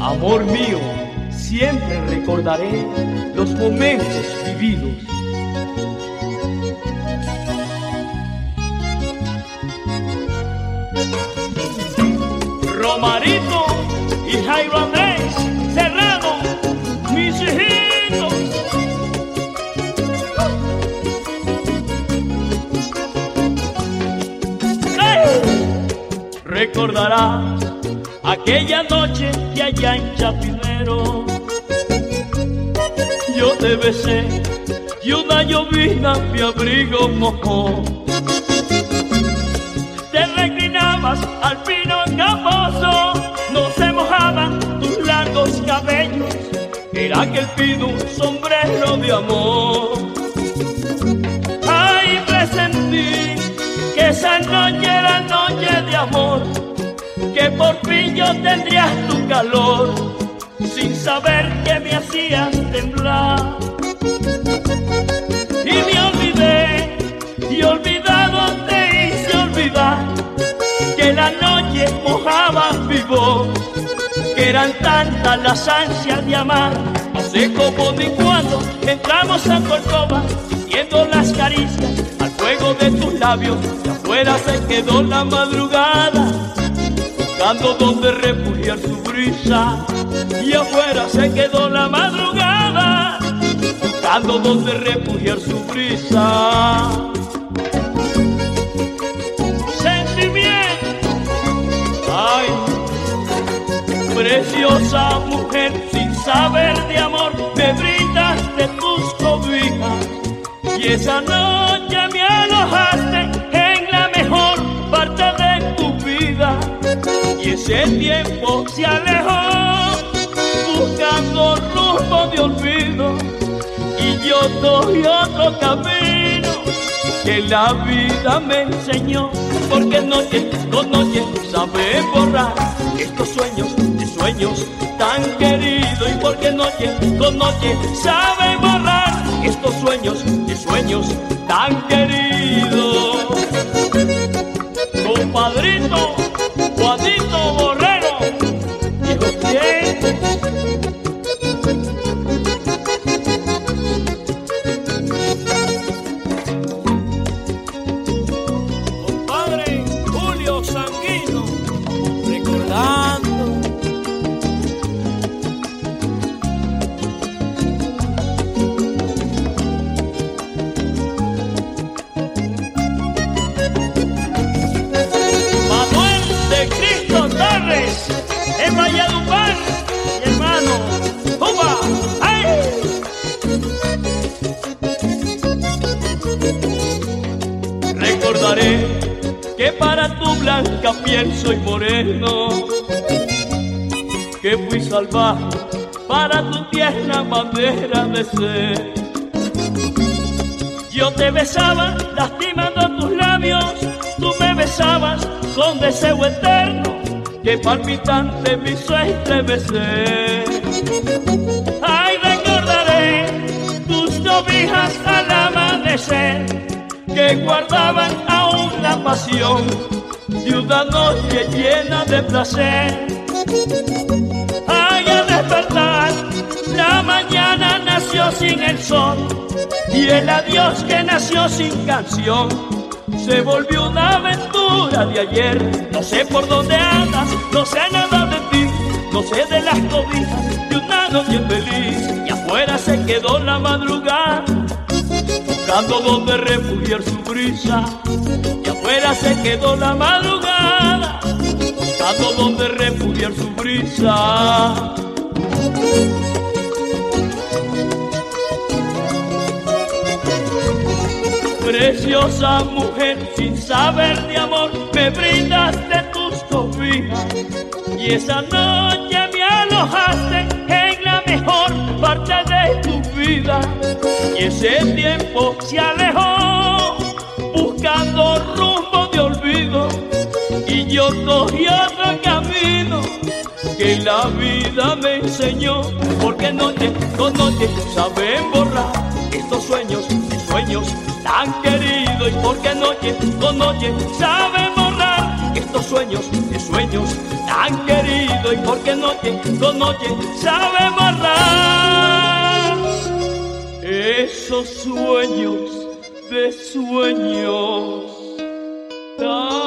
Amor mío, siempre recordaré los momentos vividos. Romarito y Jairo Andrés Serrano, mis hijitos. Recordarás aquella noche que allá en Chapinero yo te besé y una llovina mi abrigo mojó. Te reclinabas al pino caposo, no se mojaban tus largos cabellos, era que el pino un sombrero de amor. Ay, presentí que esa noche era noche de amor, que por fin yo tendrías tu calor, sin saber que me hacías temblar. Y me olvidé, y olvidado te hice olvidar, que la noche mojaba mi voz, que eran tantas las ansias de amar. No sé cómo ni cuándo entramos a Córdoba, sintiendo las caricias al fuego de tus labios, y afuera se quedó la madrugada, buscando donde refugiar su brisa, y afuera se quedó la madrugada, buscando donde refugiar su brisa. Sentimiento, ay, preciosa mujer, sin saber de amor, me brindaste tus cobijas y esa noche me alojaste ese tiempo se alejó buscando rumbo de olvido. Y yo doy otro camino que la vida me enseñó. Porque noche con noche sabe borrar estos sueños de sueños tan queridos. Y porque noche con noche sabe borrar estos sueños de sueños tan queridos. Compadrito blanca piel soy moreno, que fui salvaje para tu tierna manera de ser. Yo te besaba lastimando tus labios, tú me besabas con deseo eterno, que palpitante me hizo estremecer. Ay, recordaré tus cobijas al amanecer, que guardaban aún la pasión de una noche llena de placer. Ay, despertar, la mañana nació sin el sol y el adiós que nació sin canción se volvió una aventura de ayer. No sé por dónde andas, no sé nada de ti, no sé de las cobijas de una noche feliz. Y afuera se quedó la madrugada, buscando donde refugiar su brisa. Y afuera se quedó la madrugada, buscando donde refugiar su brisa. Preciosa mujer, sin saber de amor, me brindaste tus cobijas y esa noche me alojaste en la mejor parte y ese tiempo se alejó buscando rumbo de olvido. Y yo cogí otro camino que la vida me enseñó. Porque noche con noche saben borrar estos sueños y sueños tan queridos. Y porque noche con noche saben borrar estos sueños, de sueños tan queridos. Y porque noche con noche sabe amarrar esos sueños de sueños. tan